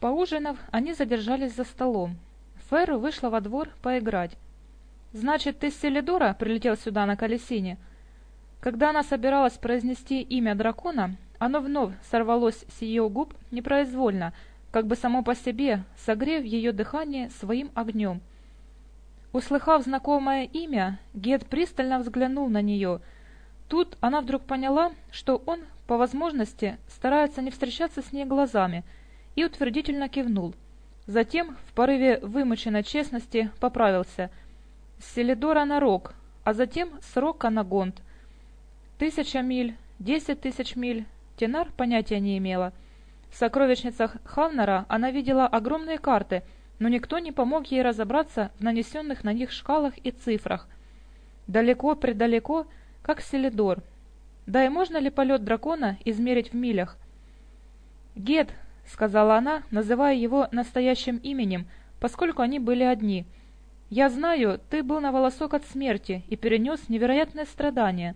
Поужинав, они задержались за столом. Ферр вышла во двор поиграть. «Значит, ты с Селидора прилетел сюда на колесине?» Когда она собиралась произнести имя дракона, оно вновь сорвалось с ее губ непроизвольно, как бы само по себе, согрев ее дыхание своим огнем. Услыхав знакомое имя, Гет пристально взглянул на нее. Тут она вдруг поняла, что он, по возможности, старается не встречаться с ней глазами — и утвердительно кивнул. Затем, в порыве вымоченной честности, поправился. Селидора на рок, а затем с рока на гонд. Тысяча миль, десять тысяч миль, Тенар понятия не имела. В сокровищницах Хавнера она видела огромные карты, но никто не помог ей разобраться в нанесенных на них шкалах и цифрах. Далеко-предалеко, как Селидор. Да и можно ли полет дракона измерить в милях? «Гет!» сказала она, называя его настоящим именем, поскольку они были одни. «Я знаю, ты был на волосок от смерти и перенес невероятное страдание.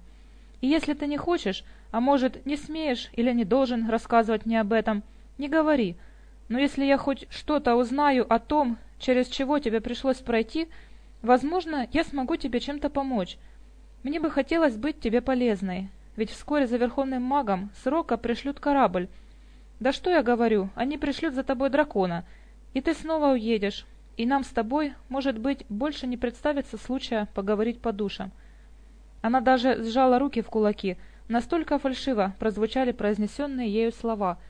И если ты не хочешь, а может, не смеешь или не должен рассказывать мне об этом, не говори. Но если я хоть что-то узнаю о том, через чего тебе пришлось пройти, возможно, я смогу тебе чем-то помочь. Мне бы хотелось быть тебе полезной, ведь вскоре за верховным магом срока пришлют корабль, Да что я говорю, они пришлют за тобой дракона, и ты снова уедешь, и нам с тобой, может быть, больше не представится случая поговорить по душам». Она даже сжала руки в кулаки, настолько фальшиво прозвучали произнесенные ею слова –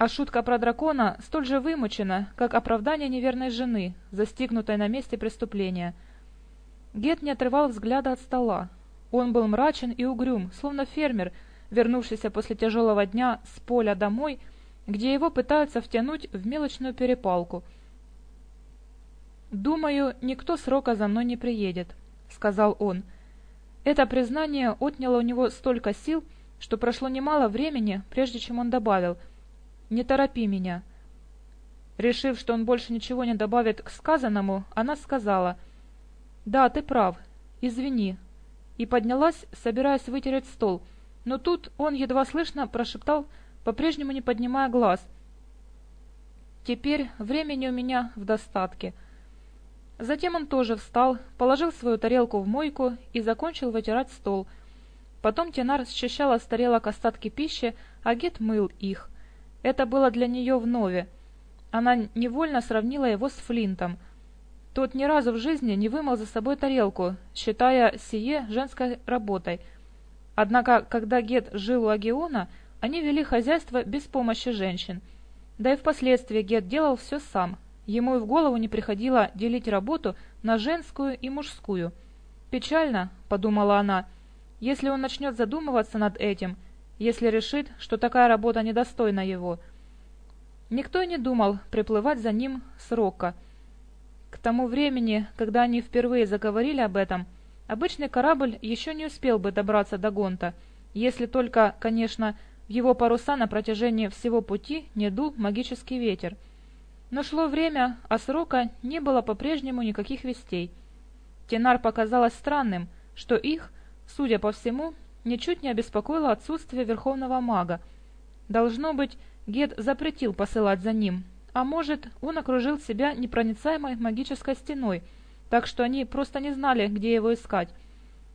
а шутка про дракона столь же вымучена, как оправдание неверной жены, застигнутой на месте преступления. Гет не отрывал взгляда от стола. Он был мрачен и угрюм, словно фермер, Вернувшийся после тяжелого дня с поля домой, где его пытаются втянуть в мелочную перепалку. «Думаю, никто срока за мной не приедет», — сказал он. Это признание отняло у него столько сил, что прошло немало времени, прежде чем он добавил «Не торопи меня». Решив, что он больше ничего не добавит к сказанному, она сказала «Да, ты прав, извини», и поднялась, собираясь вытереть стол — но тут он едва слышно прошептал, по-прежнему не поднимая глаз. «Теперь времени у меня в достатке». Затем он тоже встал, положил свою тарелку в мойку и закончил вытирать стол. Потом Тенар счищала с тарелок остатки пищи, а Гет мыл их. Это было для нее вновь. Она невольно сравнила его с Флинтом. Тот ни разу в жизни не вымыл за собой тарелку, считая сие женской работой – Однако, когда Гет жил у Агиона, они вели хозяйство без помощи женщин. Да и впоследствии Гет делал все сам. Ему и в голову не приходило делить работу на женскую и мужскую. «Печально», — подумала она, — «если он начнет задумываться над этим, если решит, что такая работа недостойна его». Никто и не думал приплывать за ним срока. К тому времени, когда они впервые заговорили об этом, Обычный корабль еще не успел бы добраться до Гонта, если только, конечно, в его паруса на протяжении всего пути не дул магический ветер. Но шло время, а срока не было по-прежнему никаких вестей. Тенар показалось странным, что их, судя по всему, ничуть не обеспокоило отсутствие верховного мага. Должно быть, Гет запретил посылать за ним, а может, он окружил себя непроницаемой магической стеной – так что они просто не знали, где его искать.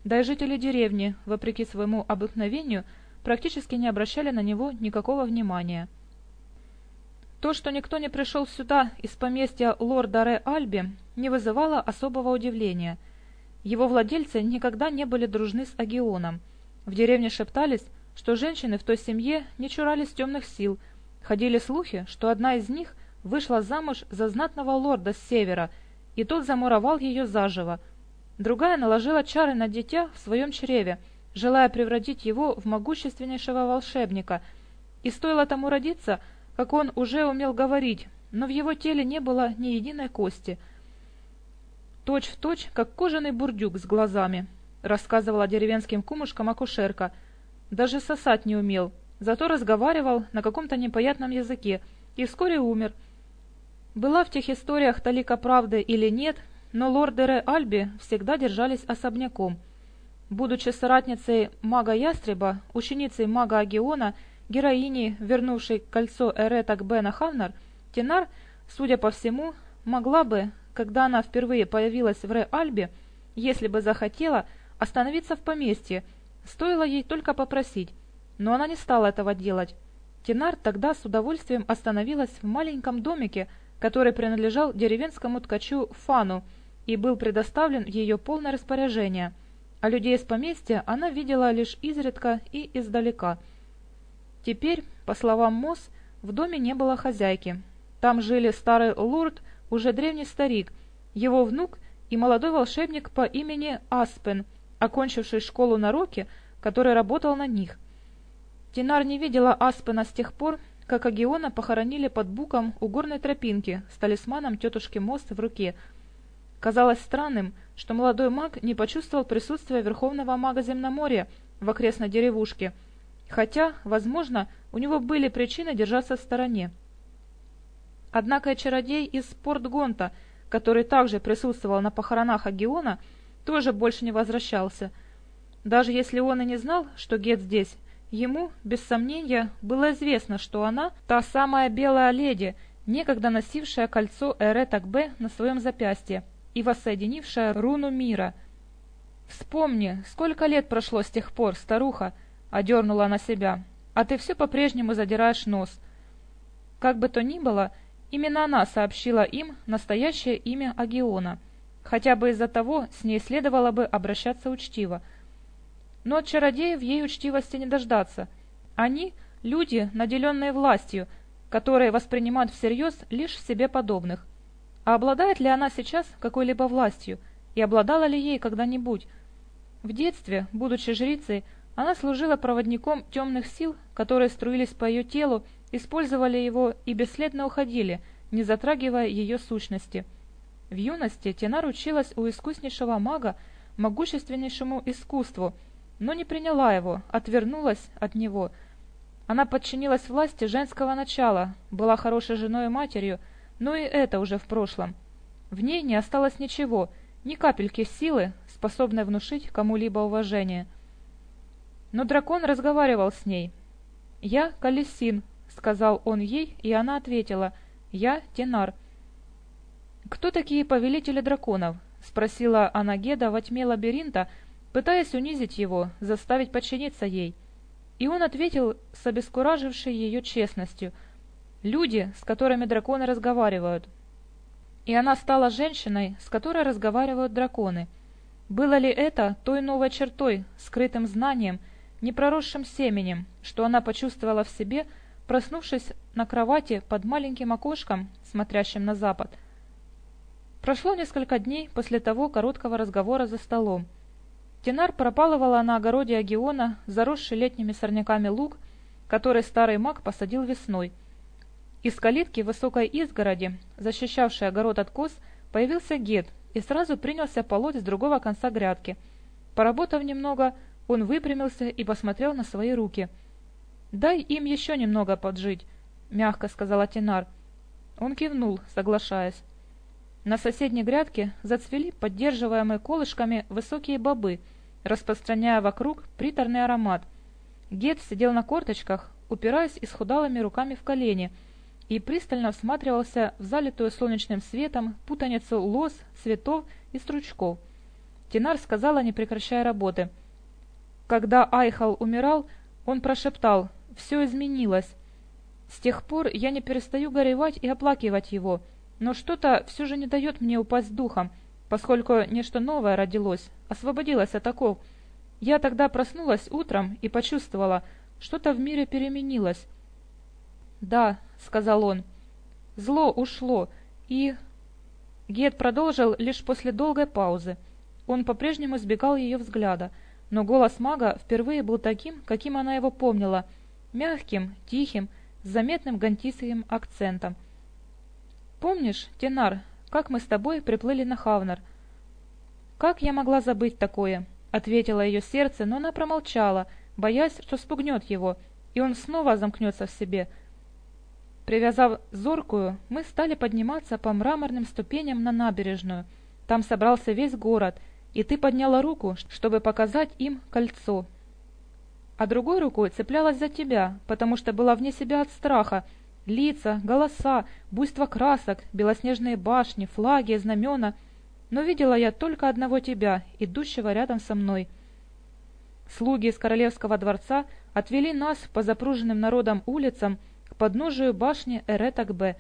Да и жители деревни, вопреки своему обыкновению, практически не обращали на него никакого внимания. То, что никто не пришел сюда из поместья лорда Ре Альби, не вызывало особого удивления. Его владельцы никогда не были дружны с Агионом. В деревне шептались, что женщины в той семье не чурались темных сил. Ходили слухи, что одна из них вышла замуж за знатного лорда с севера – и тот замуровал ее заживо. Другая наложила чары на дитя в своем чреве, желая превратить его в могущественнейшего волшебника. И стоило тому родиться, как он уже умел говорить, но в его теле не было ни единой кости. Точь в точь, как кожаный бурдюк с глазами, рассказывала деревенским кумушкам акушерка. Даже сосать не умел, зато разговаривал на каком-то непонятном языке и вскоре умер. Была в тех историях талика правды или нет, но лордеры Альби всегда держались особняком. Будучи соратницей мага Ястреба, ученицей мага Агиона, героиней, вернувшей кольцо Эреток Бена Хавнер, Тенар, судя по всему, могла бы, когда она впервые появилась в Ре-Альбе, если бы захотела, остановиться в поместье, стоило ей только попросить, но она не стала этого делать. Тенар тогда с удовольствием остановилась в маленьком домике, который принадлежал деревенскому ткачу Фану и был предоставлен ее полное распоряжение, а людей из поместья она видела лишь изредка и издалека. Теперь, по словам Мосс, в доме не было хозяйки. Там жили старый лорд, уже древний старик, его внук и молодой волшебник по имени Аспен, окончивший школу на Роке, который работал на них. Тинар не видела Аспена с тех пор, как Агиона похоронили под буком у горной тропинки с талисманом тетушки Мост в руке. Казалось странным, что молодой маг не почувствовал присутствия верховного мага Земноморья в окрестной деревушке, хотя, возможно, у него были причины держаться в стороне. Однако и чародей из Спортгонта, который также присутствовал на похоронах Агиона, тоже больше не возвращался. Даже если он и не знал, что Гет здесь – Ему, без сомнения, было известно, что она – та самая белая леди, некогда носившая кольцо Эре Такбе на своем запястье и воссоединившая руну мира. «Вспомни, сколько лет прошло с тех пор, старуха!» – одернула она себя. «А ты все по-прежнему задираешь нос». Как бы то ни было, именно она сообщила им настоящее имя Агиона, хотя бы из-за того с ней следовало бы обращаться учтиво – но Но от Радеев ей учтивости не дождаться. Они – люди, наделенные властью, которые воспринимают всерьез лишь себе подобных. А обладает ли она сейчас какой-либо властью? И обладала ли ей когда-нибудь? В детстве, будучи жрицей, она служила проводником темных сил, которые струились по ее телу, использовали его и бесследно уходили, не затрагивая ее сущности. В юности Тена ручилась у искуснейшего мага, могущественнейшему искусству – но не приняла его, отвернулась от него. Она подчинилась власти женского начала, была хорошей женой и матерью, но и это уже в прошлом. В ней не осталось ничего, ни капельки силы, способной внушить кому-либо уважение. Но дракон разговаривал с ней. «Я Калесин», — сказал он ей, и она ответила, «Я Тенар». «Кто такие повелители драконов?» — спросила Анагеда во тьме лабиринта, — пытаясь унизить его, заставить подчиниться ей. И он ответил с обескуражившей ее честностью. «Люди, с которыми драконы разговаривают». И она стала женщиной, с которой разговаривают драконы. Было ли это той новой чертой, скрытым знанием, непроросшим семенем, что она почувствовала в себе, проснувшись на кровати под маленьким окошком, смотрящим на запад? Прошло несколько дней после того короткого разговора за столом, Динар пропалывала на огороде Агиона, заросший летними сорняками луг, который старый маг посадил весной. Из калитки высокой изгороди, защищавшей огород от коз, появился гет и сразу принялся полоть с другого конца грядки. Поработав немного, он выпрямился и посмотрел на свои руки. «Дай им еще немного поджить», — мягко сказала Тинар. Он кивнул, соглашаясь. На соседней грядке зацвели поддерживаемые колышками высокие бобы, распространяя вокруг приторный аромат. Гет сидел на корточках, упираясь исхудалыми руками в колени, и пристально всматривался в залитую солнечным светом путаницу лоз, цветов и стручков. Тинар сказала, не прекращая работы. Когда Айхал умирал, он прошептал «Все изменилось». С тех пор я не перестаю горевать и оплакивать его — Но что-то все же не дает мне упасть духом, поскольку нечто новое родилось, освободилось от оков. Я тогда проснулась утром и почувствовала, что-то в мире переменилось. «Да», — сказал он, — «зло ушло, и...» Гет продолжил лишь после долгой паузы. Он по-прежнему избегал ее взгляда, но голос мага впервые был таким, каким она его помнила, мягким, тихим, с заметным гантийским акцентом — «Помнишь, Тенар, как мы с тобой приплыли на Хавнер? «Как я могла забыть такое?» — ответило ее сердце, но она промолчала, боясь, что спугнет его, и он снова замкнется в себе. Привязав зоркую, мы стали подниматься по мраморным ступеням на набережную. Там собрался весь город, и ты подняла руку, чтобы показать им кольцо. А другой рукой цеплялась за тебя, потому что была вне себя от страха — лица, голоса, буйство красок, белоснежные башни, флаги, знамена. Но видела я только одного тебя, идущего рядом со мной. Слуги из королевского дворца отвели нас по запруженным народом улицам к подножию башни Эретакбе,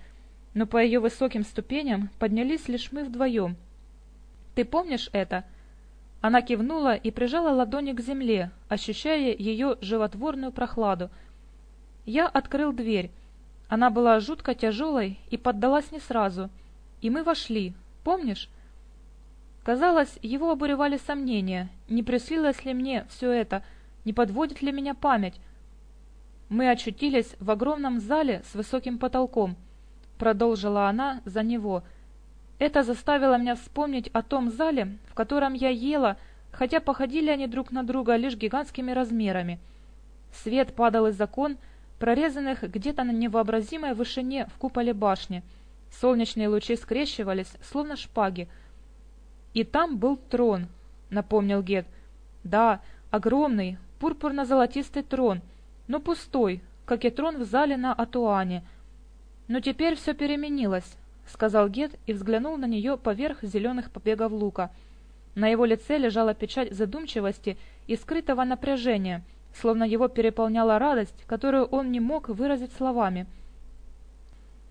но по ее высоким ступеням поднялись лишь мы вдвоем. «Ты помнишь это?» Она кивнула и прижала ладони к земле, ощущая ее животворную прохладу. Я открыл дверь. Она была жутко тяжелой и поддалась не сразу. И мы вошли. Помнишь? Казалось, его обуревали сомнения. Не прислилось ли мне все это? Не подводит ли меня память? Мы очутились в огромном зале с высоким потолком. Продолжила она за него — это заставило меня вспомнить о том зале, в котором я ела, хотя походили они друг на друга лишь гигантскими размерами. Свет падал из окон, прорезанных где-то на невообразимой вышине в куполе башни. Солнечные лучи скрещивались, словно шпаги. «И там был трон», — напомнил Гет. «Да, огромный, пурпурно-золотистый трон, но пустой, как и трон в зале на Атуане. Но теперь все переменилось», — сказал Гет и взглянул на нее поверх зеленых побегов лука. На его лице лежала печать задумчивости и скрытого напряжения — словно его переполняла радость, которую он не мог выразить словами.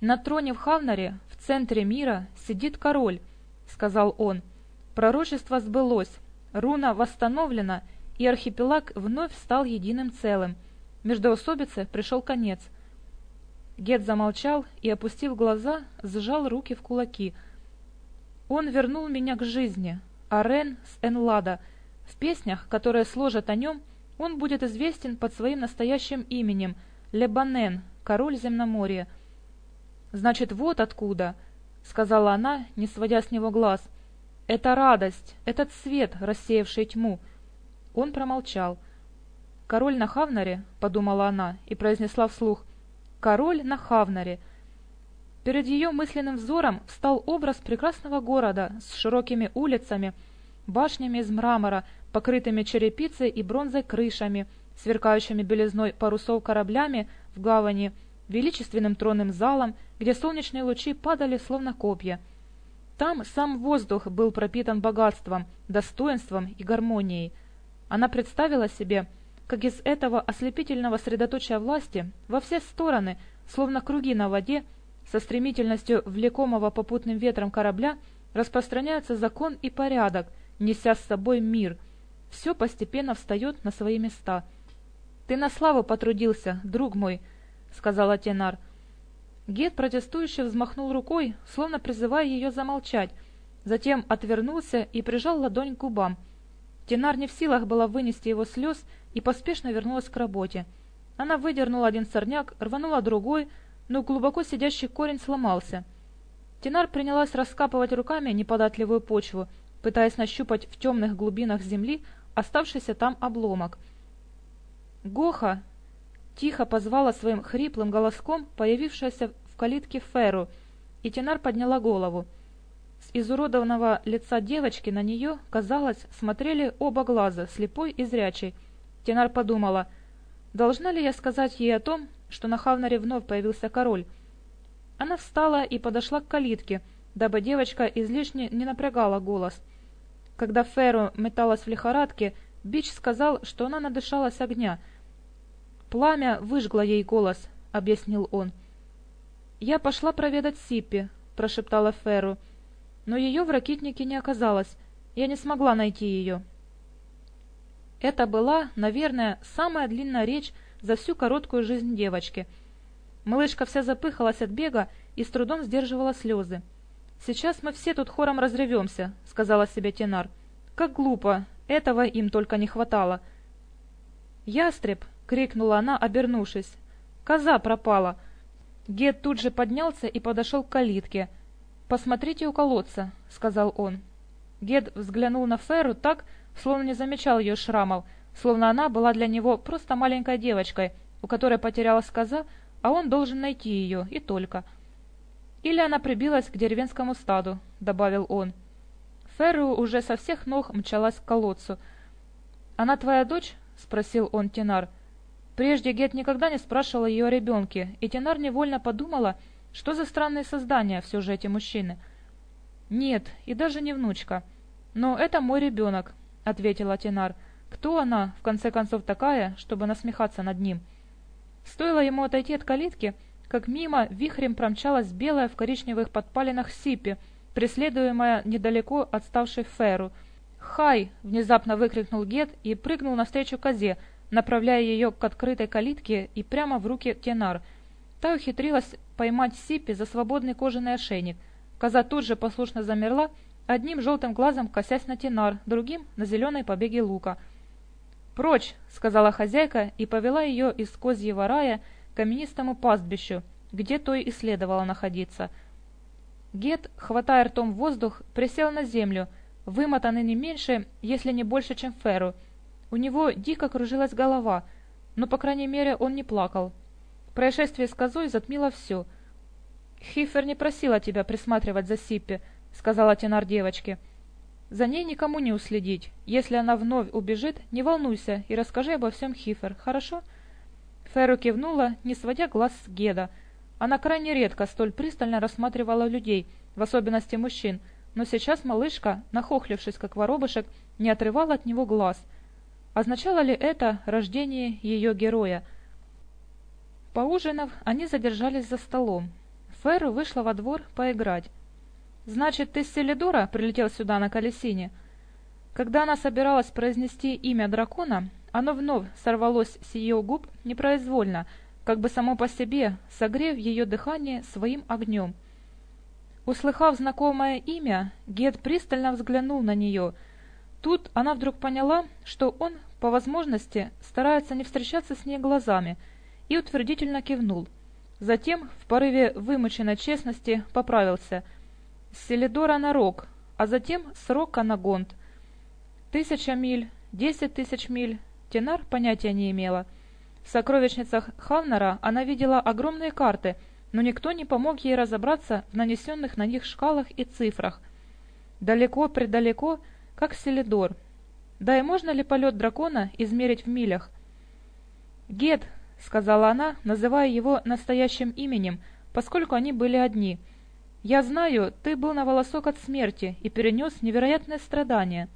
«На троне в Хавнаре, в центре мира, сидит король», — сказал он. «Пророчество сбылось, руна восстановлена, и архипелаг вновь стал единым целым. Междоусобице пришел конец». Гет замолчал и, опустив глаза, сжал руки в кулаки. «Он вернул меня к жизни, Арен с Энлада. В песнях, которые сложат о нем, он будет известен под своим настоящим именем – Лебанен, король земноморья. «Значит, вот откуда», – сказала она, не сводя с него глаз. «Это радость, этот свет, рассеявший тьму». Он промолчал. «Король на Хавнаре», – подумала она и произнесла вслух, «Король на Хавнаре». Перед ее мысленным взором встал образ прекрасного города с широкими улицами, башнями из мрамора – Покрытыми черепицей и бронзой крышами, сверкающими белизной парусов кораблями в гавани, величественным тронным залом, где солнечные лучи падали словно копья. Там сам воздух был пропитан богатством, достоинством и гармонией. Она представила себе, как из этого ослепительного средоточия власти во все стороны, словно круги на воде, со стремительностью влекомого попутным ветром корабля распространяется закон и порядок, неся с собой мир – все постепенно встает на свои места. «Ты на славу потрудился, друг мой», — сказал Тенар. Гет протестующе взмахнул рукой, словно призывая ее замолчать, затем отвернулся и прижал ладонь к губам. Тенар не в силах была вынести его слез и поспешно вернулась к работе. Она выдернула один сорняк, рванула другой, но глубоко сидящий корень сломался. Тенар принялась раскапывать руками неподатливую почву, пытаясь нащупать в темных глубинах земли оставшийся там обломок. «Гоха!» — тихо позвала своим хриплым голоском появившаяся в калитке Феру, и Тенар подняла голову. С изуродованного лица девочки на нее, казалось, смотрели оба глаза, слепой и зрячий. Тенар подумала, должна ли я сказать ей о том, что на Хавнаре вновь появился король. Она встала и подошла к калитке, дабы девочка излишне не напрягала голос — когда до металась в лихорадке, Бич сказал, что она надышалась огня. «Пламя выжгло ей голос», — объяснил он. «Я пошла проведать Сиппи», — прошептала Феру. «Но ее в ракитнике не оказалось. Я не смогла найти ее». Это была, наверное, самая длинная речь за всю короткую жизнь девочки. Малышка вся запыхалась от бега и с трудом сдерживала слезы. «Сейчас мы все тут хором разревемся», — сказала себе Тенар. «Как глупо! Этого им только не хватало!» «Ястреб!» — крикнула она, обернувшись. «Коза пропала!» Гет тут же поднялся и подошел к калитке. «Посмотрите у колодца», — сказал он. Гет взглянул на Феру так, словно не замечал ее шрамов, словно она была для него просто маленькой девочкой, у которой потерялась коза, а он должен найти ее, и только. Или она прибилась к деревенскому стаду», — добавил он. Ферру уже со всех ног мчалась к колодцу. «Она «А твоя дочь?» — спросил он Тенар. Прежде Гет никогда не спрашивала ее о ребенке, и Тенар невольно подумала, что за странные создания все же эти мужчины. «Нет, и даже не внучка. Но это мой ребенок», — ответила Тенар. «Кто она, в конце концов, такая, чтобы насмехаться над ним?» Стоило ему отойти от калитки, — как мимо вихрем промчалась белая в коричневых подпалинах сипи, преследуемая недалеко отставшей Феру. «Хай!» — внезапно выкрикнул Гет и прыгнул навстречу козе, направляя ее к открытой калитке и прямо в руки Тенар. Та ухитрилась поймать Сипи за свободный кожаный ошейник. Коза тут же послушно замерла, одним желтым глазом косясь на Тенар, другим — на зеленой побеге лука. «Прочь!» — сказала хозяйка и повела ее из козьего рая — каменистому пастбищу, где той и следовало находиться. Гет, хватая ртом воздух, присел на землю, вымотанный не меньше, если не больше, чем Феру. У него дико кружилась голова, но, по крайней мере, он не плакал. Происшествие с козой затмило все. «Хифер не просила тебя присматривать за Сиппи», — сказала Тенар девочке. «За ней никому не уследить. Если она вновь убежит, не волнуйся и расскажи обо всем Хифер, хорошо?» Феру кивнула, не сводя глаз с Геда. Она крайне редко столь пристально рассматривала людей, в особенности мужчин, но сейчас малышка, нахохлившись как воробышек, не отрывала от него глаз. Означало ли это рождение ее героя? Поужинав, они задержались за столом. Феру вышла во двор поиграть. «Значит, ты с Селидора прилетел сюда на колесине?» Когда она собиралась произнести имя дракона, оно вновь сорвалось с ее губ непроизвольно, как бы само по себе, согрев ее дыхание своим огнем. Услыхав знакомое имя, Гет пристально взглянул на нее — Тут она вдруг поняла, что он, по возможности, старается не встречаться с ней глазами, и утвердительно кивнул. Затем, в порыве вымученной честности, поправился. С Селидора на Рог, а затем с Рока на Гонт. Тысяча миль, десять тысяч миль, Тенар понятия не имела. В сокровищницах Ханнера она видела огромные карты, но никто не помог ей разобраться в нанесенных на них шкалах и цифрах. Далеко-предалеко, как Селидор. Да и можно ли полет дракона измерить в милях? «Гет», — сказала она, называя его настоящим именем, поскольку они были одни. «Я знаю, ты был на волосок от смерти и перенес невероятное страдание.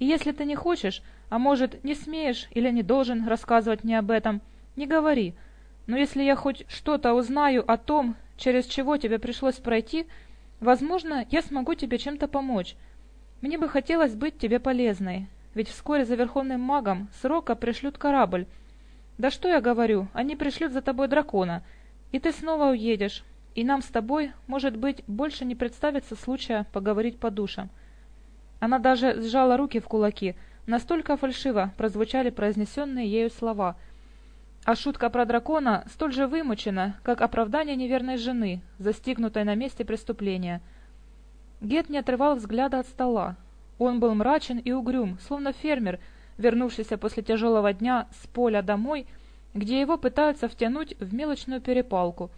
И если ты не хочешь, а может, не смеешь или не должен рассказывать мне об этом? Не говори. Но если я хоть что-то узнаю о том, через чего тебе пришлось пройти, возможно, я смогу тебе чем-то помочь. Мне бы хотелось быть тебе полезной, ведь вскоре за верховным магом срока пришлют корабль. Да что я говорю, они пришлют за тобой дракона, и ты снова уедешь, и нам с тобой, может быть, больше не представится случая поговорить по душам. Она даже сжала руки в кулаки — Настолько фальшиво прозвучали произнесенные ею слова. А шутка про дракона столь же вымучена, как оправдание неверной жены, застигнутой на месте преступления. Гет не отрывал взгляда от стола. Он был мрачен и угрюм, словно фермер, вернувшийся после тяжелого дня с поля домой, где его пытаются втянуть в мелочную перепалку.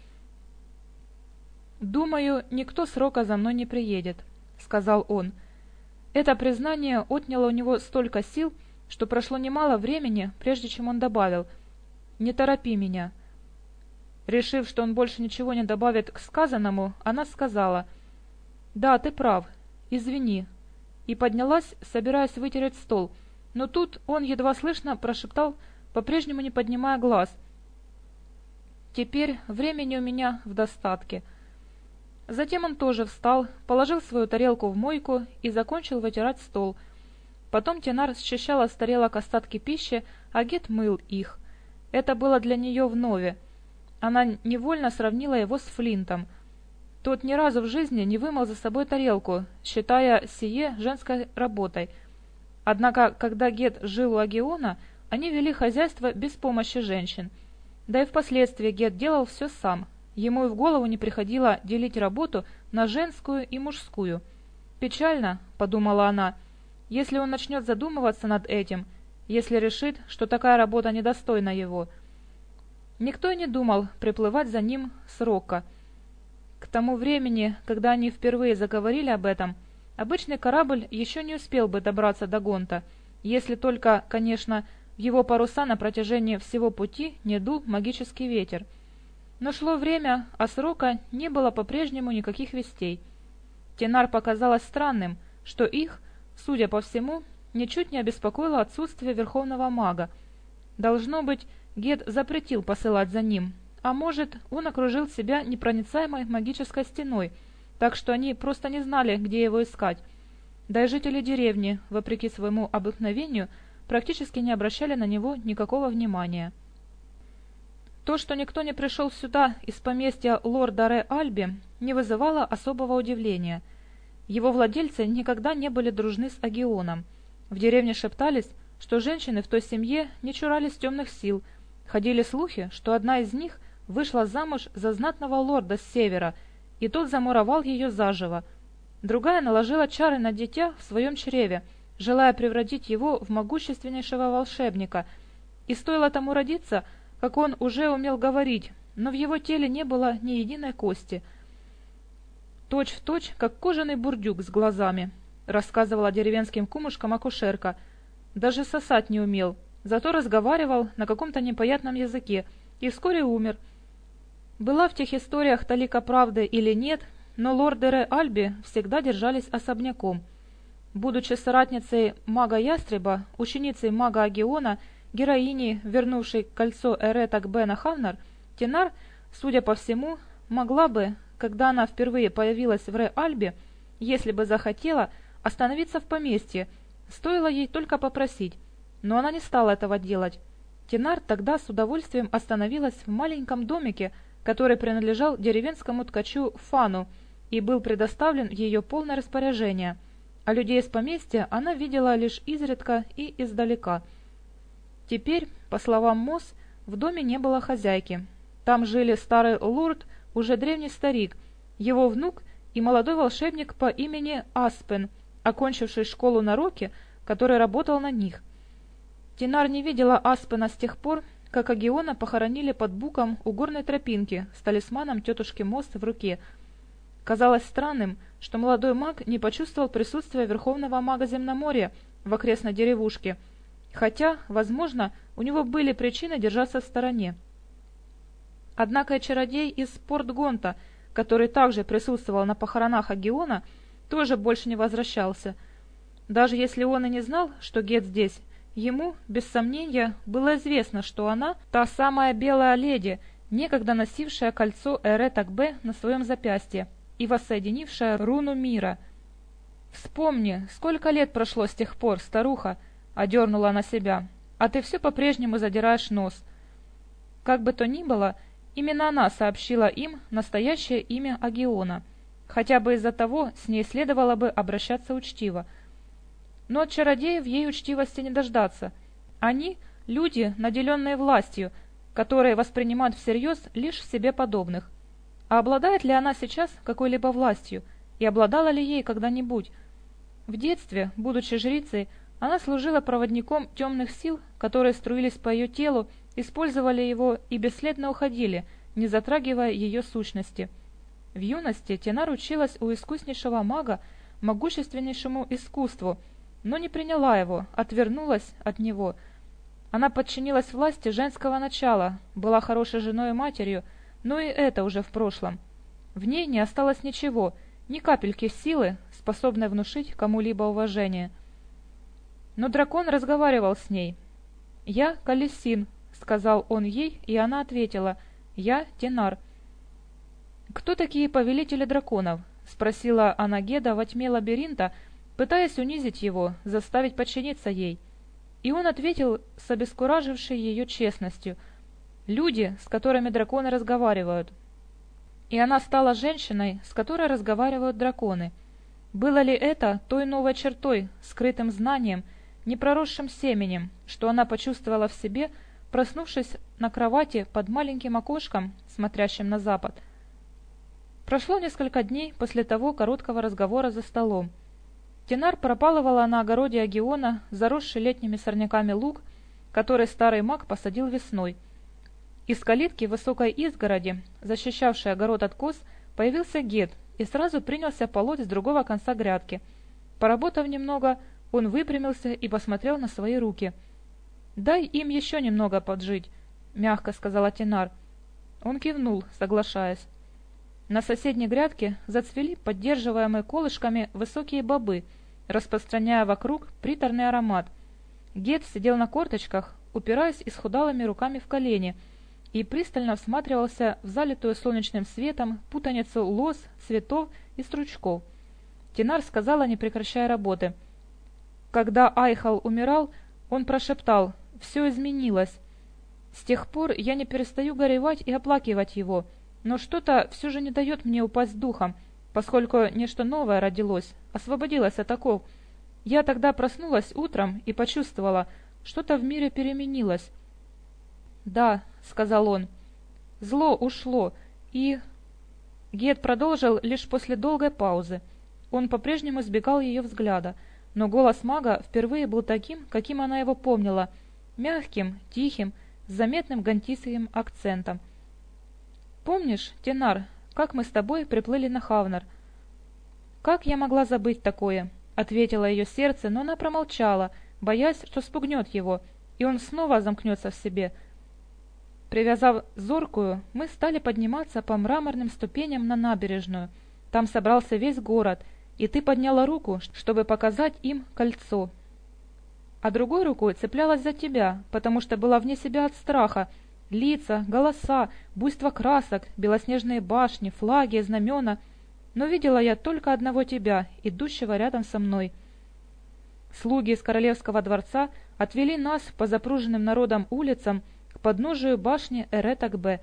«Думаю, никто срока за мной не приедет», — сказал он, — это признание отняло у него столько сил, что прошло немало времени, прежде чем он добавил «Не торопи меня». Решив, что он больше ничего не добавит к сказанному, она сказала «Да, ты прав, извини». И поднялась, собираясь вытереть стол, но тут он едва слышно прошептал, по-прежнему не поднимая глаз. «Теперь времени у меня в достатке». Затем он тоже встал, положил свою тарелку в мойку и закончил вытирать стол. Потом Тенар счищала с тарелок остатки пищи, а Гет мыл их. Это было для нее вновь. Она невольно сравнила его с Флинтом — тот ни разу в жизни не вымыл за собой тарелку, считая сие женской работой. Однако, когда Гет жил у Агиона, они вели хозяйство без помощи женщин. Да и впоследствии Гет делал все сам. Ему и в голову не приходило делить работу на женскую и мужскую. «Печально», — подумала она, — «если он начнет задумываться над этим, если решит, что такая работа недостойна его». Никто и не думал приплывать за ним срока. К тому времени, когда они впервые заговорили об этом, обычный корабль еще не успел бы добраться до Гонта, если только, конечно, в его паруса на протяжении всего пути не дул магический ветер — Но шло время, а срока не было по-прежнему никаких вестей. Тенар показалось странным, что их, судя по всему, ничуть не обеспокоило отсутствие верховного мага. Должно быть, Гед запретил посылать за ним, а может, он окружил себя непроницаемой магической стеной, так что они просто не знали, где его искать. Да и жители деревни, вопреки своему обыкновению, практически не обращали на него никакого внимания. То, что никто не пришел сюда из поместья лорда Ре Альби, не вызывало особого удивления. Его владельцы никогда не были дружны с Агионом. В деревне шептались, что женщины в той семье не чурались темных сил. Ходили слухи, что одна из них вышла замуж за знатного лорда с севера, и тот замуровал ее заживо. Другая наложила чары на дитя в своем чреве, желая превратить его в могущественнейшего волшебника. И стоило тому родиться, как он уже умел говорить, но в его теле не было ни единой кости. Точь в точь, как кожаный бурдюк с глазами, рассказывала деревенским кумушкам акушерка. Даже сосать не умел, зато разговаривал на каком-то непонятном языке и вскоре умер. Была в тех историях талика правды или нет, но лордеры Альби всегда держались особняком. Будучи соратницей мага Ястреба, ученицей мага Агиона – героиней, вернувшей кольцо Эретак Бена Хавнар, Тенар, судя по всему, могла бы, когда она впервые появилась в Ре-Альбе, если бы захотела, остановиться в поместье, стоило ей только попросить, но она не стала этого делать. Тенар тогда с удовольствием остановилась в маленьком домике, который принадлежал деревенскому ткачу Фану и был предоставлен в ее полное распоряжение – а людей из поместья она видела лишь изредка и издалека. Теперь, по словам Мосс, в доме не было хозяйки. Там жили старый лорд, уже древний старик, его внук и молодой волшебник по имени Аспен, окончивший школу на Роке, который работал на них. Тинар не видела Аспена с тех пор, как Агиона похоронили под буком у горной тропинки с талисманом тетушки Мост в руке. Казалось странным, что молодой маг не почувствовал присутствия верховного мага Земноморья в окрестной деревушке – Хотя, возможно, у него были причины держаться в стороне. Однако чародей из Порт-Гонта, который также присутствовал на похоронах Агиона, тоже больше не возвращался. Даже если он и не знал, что Гет здесь, ему, без сомнения, было известно, что она – та самая белая леди, некогда носившая кольцо Эретак Б на своем запястье и воссоединившая руну мира. «Вспомни, сколько лет прошло с тех пор, старуха!» одернула она себя. «А ты все по-прежнему задираешь нос». Как бы то ни было, именно она сообщила им настоящее имя Агиона. Хотя бы из-за того с ней следовало бы обращаться учтиво. Но от чародеев ей учтивости не дождаться. Они — люди, наделенные властью, которые воспринимают всерьез лишь себе подобных. А обладает ли она сейчас какой-либо властью? И обладала ли ей когда-нибудь? В детстве, будучи жрицей, она служила проводником темных сил, которые струились по ее телу, использовали его и бесследно уходили, не затрагивая ее сущности. В юности Тенар училась у искуснейшего мага, могущественнейшему искусству, но не приняла его, отвернулась от него. Она подчинилась власти женского начала, была хорошей женой и матерью, но и это уже в прошлом. В ней не осталось ничего, ни капельки силы, способной внушить кому-либо уважение. Но дракон разговаривал с ней. «Я Калисин», — сказал он ей, и она ответила. «Я Тенар». «Кто такие повелители драконов?» — спросила она Геда во тьме лабиринта, пытаясь унизить его, заставить подчиниться ей. И он ответил с обескуражившей ее честностью. «Люди, с которыми драконы разговаривают». И она стала женщиной, с которой разговаривают драконы. Было ли это той новой чертой, скрытым знанием, — непроросшим семенем, что она почувствовала в себе, проснувшись на кровати под маленьким окошком, смотрящим на запад. Прошло несколько дней после того короткого разговора за столом. Тенар пропалывала на огороде Агиона, заросший летними сорняками луг, который старый маг посадил весной. Из калитки высокой изгороди, защищавшей огород от коз, появился гет и сразу принялся полоть с другого конца грядки. Поработав немного, он выпрямился и посмотрел на свои руки. «Дай им еще немного поджить», — мягко сказала Тенар. Он кивнул, соглашаясь. На соседней грядке зацвели поддерживаемые колышками высокие бобы, распространяя вокруг приторный аромат. Гет сидел на корточках, упираясь исхудалыми руками в колени, и пристально всматривался в залитую солнечным светом путаницу лоз, цветов и стручков. Тенар сказала, не прекращая работы — когда Айхал умирал, он прошептал «Все изменилось». С тех пор я не перестаю горевать и оплакивать его, но что-то все же не дает мне упасть духом, поскольку нечто новое родилось, освободилось от оков. Я тогда проснулась утром и почувствовала, что-то в мире переменилось. «Да», — сказал он, — «зло ушло, и...» Гет продолжил лишь после долгой паузы. Он по-прежнему избегал ее взгляда — но голос мага впервые был таким, каким она его помнила, мягким, тихим, с заметным гантисовым акцентом. «Помнишь, Тенар, как мы с тобой приплыли на Хавнер? «Как я могла забыть такое?» — ответило ее сердце, но она промолчала, боясь, что спугнет его, и он снова замкнется в себе. Привязав зоркую, мы стали подниматься по мраморным ступеням на набережную. Там собрался весь город — и ты подняла руку, чтобы показать им кольцо. А другой рукой цеплялась за тебя, потому что была вне себя от страха. Лица, голоса, буйство красок, белоснежные башни, флаги, знамена. Но видела я только одного тебя, идущего рядом со мной. Слуги из королевского дворца отвели нас по запруженным народом улицам к подножию башни Эретакбе,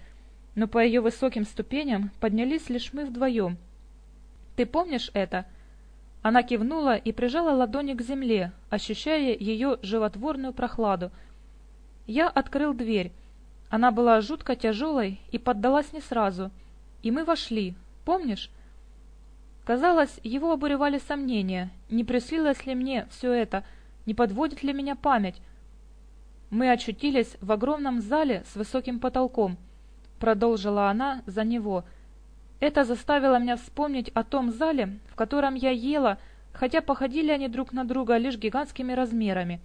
но по ее высоким ступеням поднялись лишь мы вдвоем. Ты помнишь это?» Она кивнула и прижала ладони к земле, ощущая ее животворную прохладу. Я открыл дверь. Она была жутко тяжелой и поддалась не сразу. И мы вошли, помнишь? Казалось, его обуревали сомнения, не приснилось ли мне все это, не подводит ли меня память. Мы очутились в огромном зале с высоким потолком. Продолжила она за него — Это заставило меня вспомнить о том зале, в котором я ела, хотя походили они друг на друга лишь гигантскими размерами.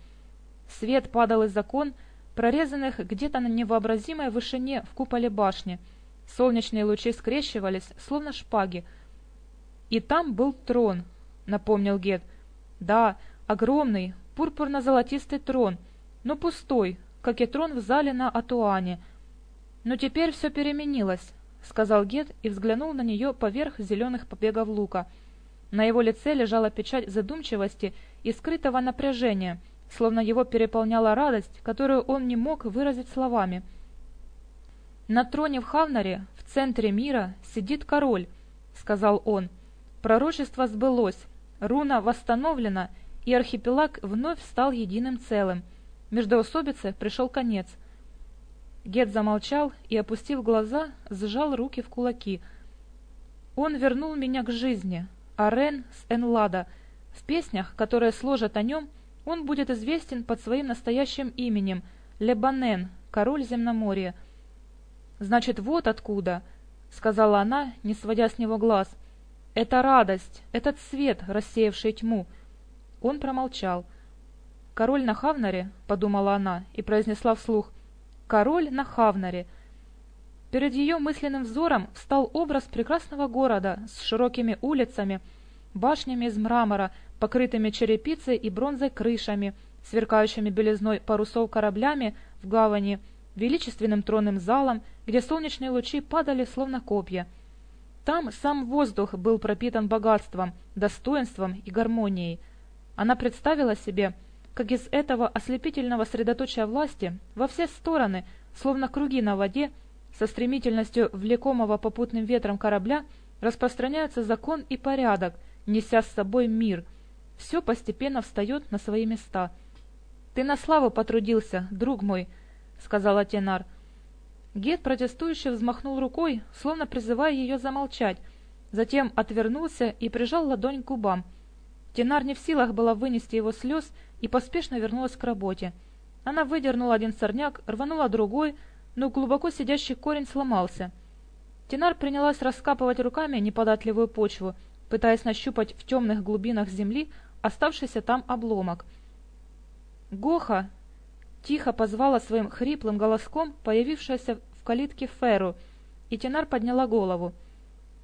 Свет падал из окон, прорезанных где-то на невообразимой вышине в куполе башни. Солнечные лучи скрещивались, словно шпаги. «И там был трон», — напомнил Гет. «Да, огромный, пурпурно-золотистый трон, но пустой, как и трон в зале на Атуане. Но теперь все переменилось», — сказал Гет и взглянул на нее поверх зеленых побегов лука. На его лице лежала печать задумчивости и скрытого напряжения, словно его переполняла радость, которую он не мог выразить словами. «На троне в Хавнаре, в центре мира, сидит король», — сказал он. «Пророчество сбылось, руна восстановлена, и архипелаг вновь стал единым целым. Междоусобице пришел конец. Дед замолчал и, опустив глаза, сжал руки в кулаки. Он вернул меня к жизни, а с Энлада. В песнях, которые сложат о нем, он будет известен под своим настоящим именем — Лебанен, король земноморья. «Значит, вот откуда», — сказала она, не сводя с него глаз. «Это радость, этот свет, рассеявший тьму». Он промолчал. «Король на Хавнаре», — подумала она и произнесла вслух — король на Хавнаре. Перед ее мысленным взором встал образ прекрасного города с широкими улицами, башнями из мрамора, покрытыми черепицей и бронзой крышами, сверкающими белизной парусов кораблями в гавани, величественным тронным залом, где солнечные лучи падали словно копья. Там сам воздух был пропитан богатством, достоинством и гармонией. Она представила себе, как из этого ослепительного средоточия власти во все стороны, словно круги на воде, со стремительностью влекомого попутным ветром корабля, распространяются закон и порядок, неся с собой мир. Все постепенно встает на свои места. «Ты на славу потрудился, друг мой», — сказала Тенар. Гет протестующе взмахнул рукой, словно призывая ее замолчать, затем отвернулся и прижал ладонь к губам. Тенар не в силах была вынести его слез, — и поспешно вернулась к работе. Она выдернула один сорняк, рванула другой, но глубоко сидящий корень сломался. Тенар принялась раскапывать руками неподатливую почву, пытаясь нащупать в темных глубинах земли оставшийся там обломок. «Гоха!» тихо позвала своим хриплым голоском появившаяся в калитке Феру, и Тенар подняла голову.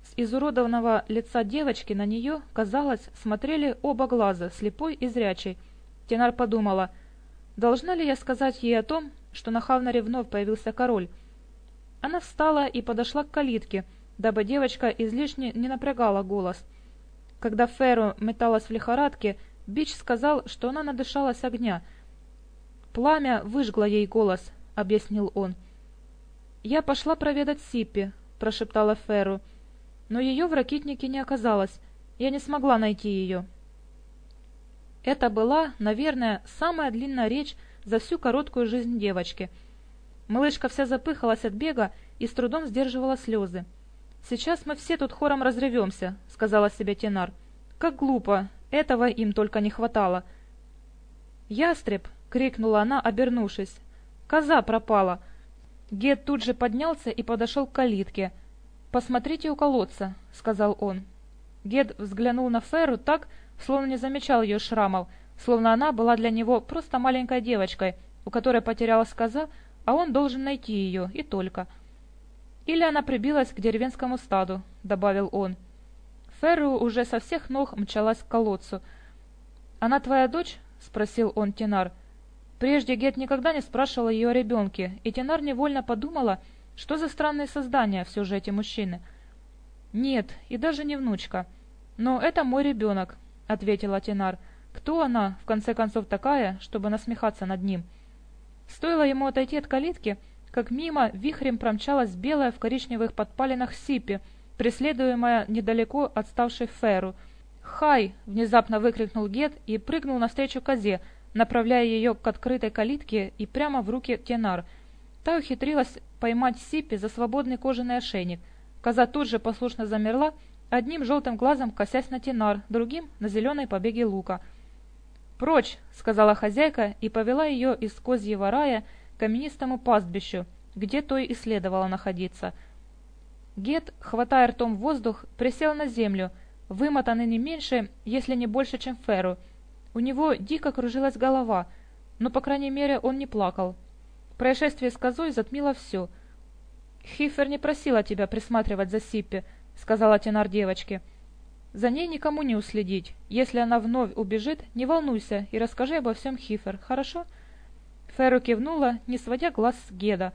С изуродованного лица девочки на нее, казалось, смотрели оба глаза, слепой и зрячий. Динар подумала, должна ли я сказать ей о том, что на Нахавнаре вновь появился король. Она встала и подошла к калитке, дабы девочка излишне не напрягала голос. Когда Феру металась в лихорадке, Бич сказал, что она надышалась огня. «Пламя выжгло ей голос», — объяснил он. «Я пошла проведать Сиппи», — прошептала Феру. «Но ее в ракитнике не оказалось. Я не смогла найти ее». Это была, наверное, самая длинная речь за всю короткую жизнь девочки. Малышка вся запыхалась от бега и с трудом сдерживала слезы. «Сейчас мы все тут хором разрывемся», — сказала себе Тенар. «Как глупо! Этого им только не хватало!» «Ястреб!» — крикнула она, обернувшись. «Коза пропала!» Гет тут же поднялся и подошел к калитке. «Посмотрите у колодца», — сказал он. Гед взглянул на Феру так, Словно не замечал ее шрамов, словно она была для него просто маленькой девочкой, у которой потерялась коза, а он должен найти ее, и только. «Или она прибилась к деревенскому стаду», — добавил он. Ферру уже со всех ног мчалась к колодцу. «Она твоя дочь?» — спросил он Тинар. Прежде Гет никогда не спрашивала ее о ребенке, и Тинар невольно подумала, что за странные создания все же эти мужчины. «Нет, и даже не внучка. Но это мой ребенок, ответил Тенар. «Кто она, в конце концов, такая, чтобы насмехаться над ним?» Стоило ему отойти от калитки, как мимо вихрем промчалась белая в коричневых подпалинах Сипи, преследуемая недалеко отставшей Феру. «Хай!» — внезапно выкрикнул Гет и прыгнул навстречу козе, направляя ее к открытой калитке и прямо в руки Тенар. Та ухитрилась поймать Сипи за свободный кожаный ошейник. Коза тут же послушно замерла, Одним желтым глазом, косясь на тенар, другим — на зеленой побеге лука. «Прочь!» — сказала хозяйка и повела ее из козьего рая к каменистому пастбищу, где то и следовало находиться. Гет, хватая ртом воздух, присел на землю, вымотанный не меньше, если не больше, чем Феру. У него дико кружилась голова, но, по крайней мере, он не плакал. Происшествие с козой затмило все. «Хифер не просила тебя присматривать за Сиппи», сказала Тенар девочке. «За ней никому не уследить. Если она вновь убежит, не волнуйся и расскажи обо всем Хифер, хорошо?» Феру кивнула, не сводя глаз с Геда.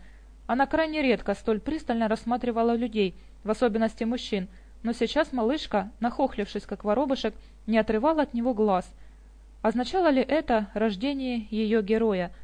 Она крайне редко столь пристально рассматривала людей, в особенности мужчин, но сейчас малышка, нахохлившись как воробышек, не отрывала от него глаз. Означало ли это рождение ее героя –